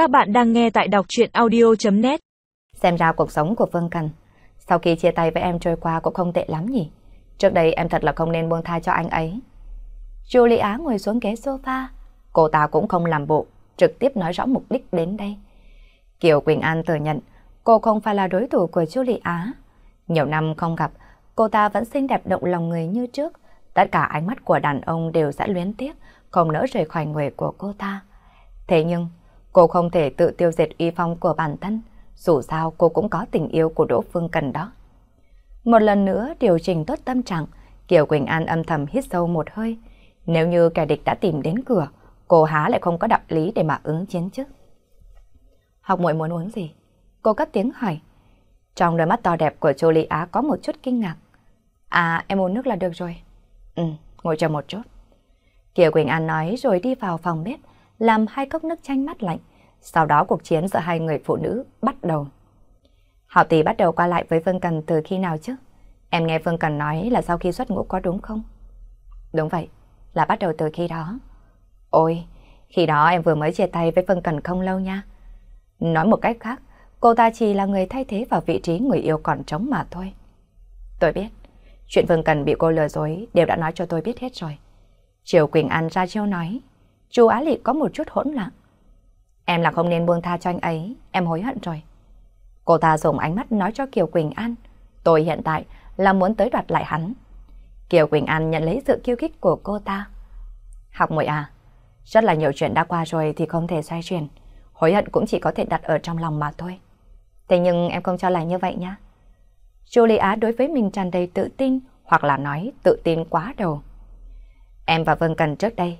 Các bạn đang nghe tại đọc truyện audio.net Xem ra cuộc sống của Phương Cần sau khi chia tay với em trôi qua cũng không tệ lắm nhỉ. Trước đây em thật là không nên buông tha cho anh ấy. Julia ngồi xuống ghế sofa. Cô ta cũng không làm bộ, trực tiếp nói rõ mục đích đến đây. Kiều Quỳnh An thừa nhận cô không phải là đối thủ của Julia. Nhiều năm không gặp, cô ta vẫn xinh đẹp động lòng người như trước. Tất cả ánh mắt của đàn ông đều sẽ luyến tiếc, không nỡ rời khỏi người của cô ta. Thế nhưng, cô không thể tự tiêu diệt uy phong của bản thân, dù sao cô cũng có tình yêu của Đỗ Phương Cần đó. Một lần nữa điều chỉnh tốt tâm trạng, Kiều Quỳnh An âm thầm hít sâu một hơi. Nếu như kẻ địch đã tìm đến cửa, cô há lại không có đạo lý để mà ứng chiến chứ. Học muội muốn uống gì? Cô cất tiếng hỏi. Trong đôi mắt to đẹp của Châu Lý Á có một chút kinh ngạc. À, em uống nước là được rồi. Ừ, ngồi chờ một chút. Kiều Quỳnh An nói rồi đi vào phòng bếp, làm hai cốc nước chanh mát lạnh. Sau đó cuộc chiến giữa hai người phụ nữ bắt đầu. Hảo tỷ bắt đầu qua lại với Phương Cần từ khi nào chứ? Em nghe Phương Cần nói là sau khi xuất ngũ có đúng không? Đúng vậy, là bắt đầu từ khi đó. Ôi, khi đó em vừa mới chia tay với Phương Cần không lâu nha. Nói một cách khác, cô ta chỉ là người thay thế vào vị trí người yêu còn trống mà thôi. Tôi biết, chuyện Phương Cần bị cô lừa dối đều đã nói cho tôi biết hết rồi. Triều Quỳnh An ra chiêu nói, chú Á Lị có một chút hỗn loạn. Em là không nên buông tha cho anh ấy, em hối hận rồi. Cô ta dùng ánh mắt nói cho Kiều Quỳnh An, tôi hiện tại là muốn tới đoạt lại hắn. Kiều Quỳnh An nhận lấy sự kiêu khích của cô ta. Học muội à, rất là nhiều chuyện đã qua rồi thì không thể xoay chuyển. Hối hận cũng chỉ có thể đặt ở trong lòng mà thôi. Thế nhưng em không cho là như vậy nhá. Julia đối với mình tràn đầy tự tin hoặc là nói tự tin quá đầu. Em và Vân Cần trước đây,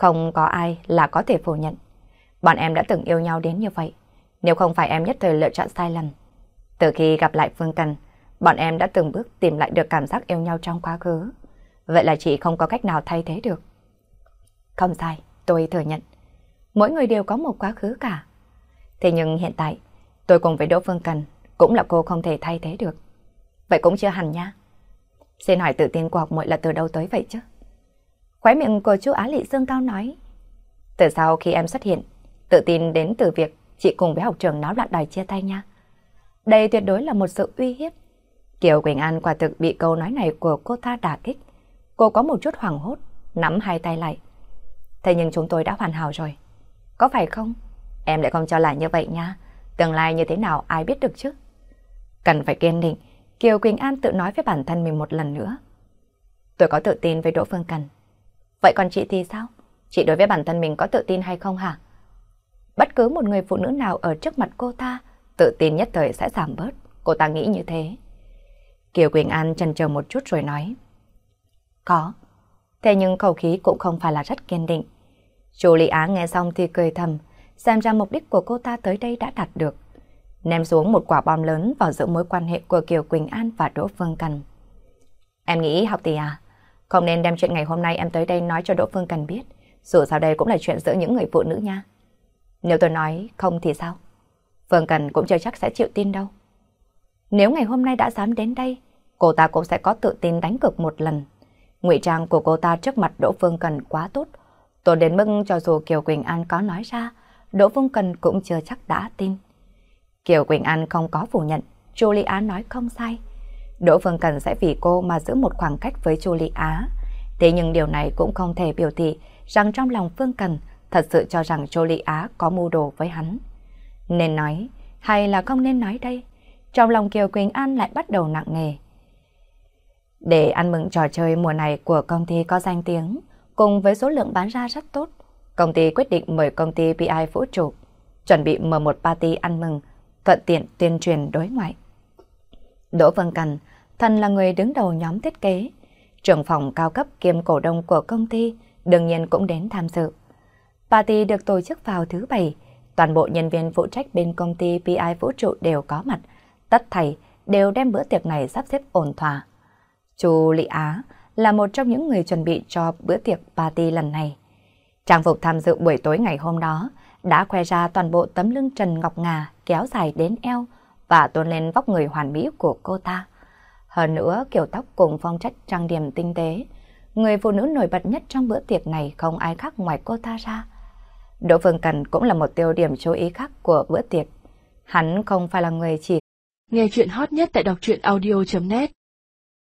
không có ai là có thể phủ nhận. Bọn em đã từng yêu nhau đến như vậy, nếu không phải em nhất thời lựa chọn sai lầm. Từ khi gặp lại Phương Cần, bọn em đã từng bước tìm lại được cảm giác yêu nhau trong quá khứ. Vậy là chị không có cách nào thay thế được. Không sai, tôi thừa nhận. Mỗi người đều có một quá khứ cả. Thế nhưng hiện tại, tôi cùng với Đỗ Phương Cần cũng là cô không thể thay thế được. Vậy cũng chưa hẳn nha. Xin hỏi tự tin của học muội là từ đâu tới vậy chứ? Khóe miệng của chú Á Lị Dương Cao nói. Từ sau khi em xuất hiện, tự tin đến từ việc chị cùng với học trường náo loạn đòi chia tay nha. Đây tuyệt đối là một sự uy hiếp. Kiều Quỳnh An quả thực bị câu nói này của cô ta đả kích. Cô có một chút hoảng hốt, nắm hai tay lại. Thế nhưng chúng tôi đã hoàn hảo rồi. Có phải không? Em lại không cho là như vậy nha. Tương lai như thế nào ai biết được chứ? Cần phải kiên định, Kiều Quỳnh An tự nói với bản thân mình một lần nữa. Tôi có tự tin với Đỗ Phương Cần. Vậy còn chị thì sao? Chị đối với bản thân mình có tự tin hay không hả? Bất cứ một người phụ nữ nào ở trước mặt cô ta, tự tin nhất thời sẽ giảm bớt. Cô ta nghĩ như thế. Kiều Quỳnh An chần chờ một chút rồi nói. Có. Thế nhưng khẩu khí cũng không phải là rất kiên định. Chú Lý Á nghe xong thì cười thầm, xem ra mục đích của cô ta tới đây đã đạt được. Ném xuống một quả bom lớn vào giữa mối quan hệ của Kiều Quỳnh An và Đỗ Phương Cần. Em nghĩ học tỷ à, không nên đem chuyện ngày hôm nay em tới đây nói cho Đỗ Phương Cần biết. Dù sao đây cũng là chuyện giữa những người phụ nữ nha. Nếu tôi nói không thì sao? Phương Cần cũng chưa chắc sẽ chịu tin đâu. Nếu ngày hôm nay đã dám đến đây, cô ta cũng sẽ có tự tin đánh cực một lần. Ngụy trang của cô ta trước mặt Đỗ Phương Cần quá tốt. Tôi đến mức cho dù Kiều Quỳnh An có nói ra, Đỗ Phương Cần cũng chưa chắc đã tin. Kiều Quỳnh An không có phủ nhận, Julia nói không sai. Đỗ Phương Cần sẽ vì cô mà giữ một khoảng cách với Julia. Thế nhưng điều này cũng không thể biểu thị rằng trong lòng Phương Cần thật sự cho rằng Julia có mưu đồ với hắn. Nên nói, hay là không nên nói đây? Trong lòng Kiều Quỳnh An lại bắt đầu nặng nề. Để ăn mừng trò chơi mùa này của công ty có danh tiếng, cùng với số lượng bán ra rất tốt, công ty quyết định mời công ty PI vũ trụ, chuẩn bị mở một party ăn mừng, thuận tiện tuyên truyền đối ngoại. Đỗ Vân Cần, thần là người đứng đầu nhóm thiết kế, trưởng phòng cao cấp kiêm cổ đông của công ty, đương nhiên cũng đến tham dự. Party được tổ chức vào thứ bảy, toàn bộ nhân viên phụ trách bên công ty PI vũ trụ đều có mặt, tất thầy đều đem bữa tiệc này sắp xếp ổn thỏa. Chu Lị Á là một trong những người chuẩn bị cho bữa tiệc party lần này. Trang phục tham dự buổi tối ngày hôm đó đã khoe ra toàn bộ tấm lưng trần ngọc ngà kéo dài đến eo và tôn lên vóc người hoàn mỹ của cô ta. Hơn nữa, kiểu tóc cùng phong trách trang điểm tinh tế. Người phụ nữ nổi bật nhất trong bữa tiệc này không ai khác ngoài cô ta ra. Đỗ Phương Cần cũng là một tiêu điểm chú ý khác của bữa tiệc. Hắn không phải là người chỉ nghe chuyện hot nhất tại đọc truyện audio.net